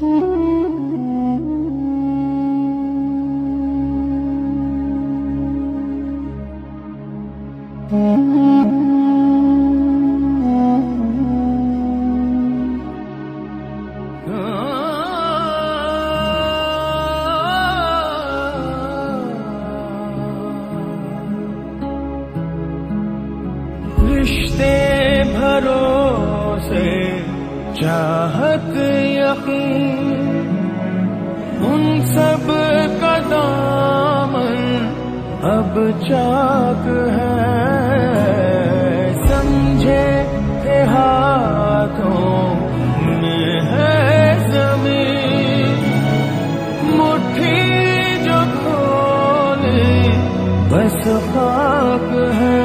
रिश्ते भरोसे चाहत यकीन। चाक है समझे के हाथों में है ज़मीन। मुट्ठी जो खोले बस पाक है।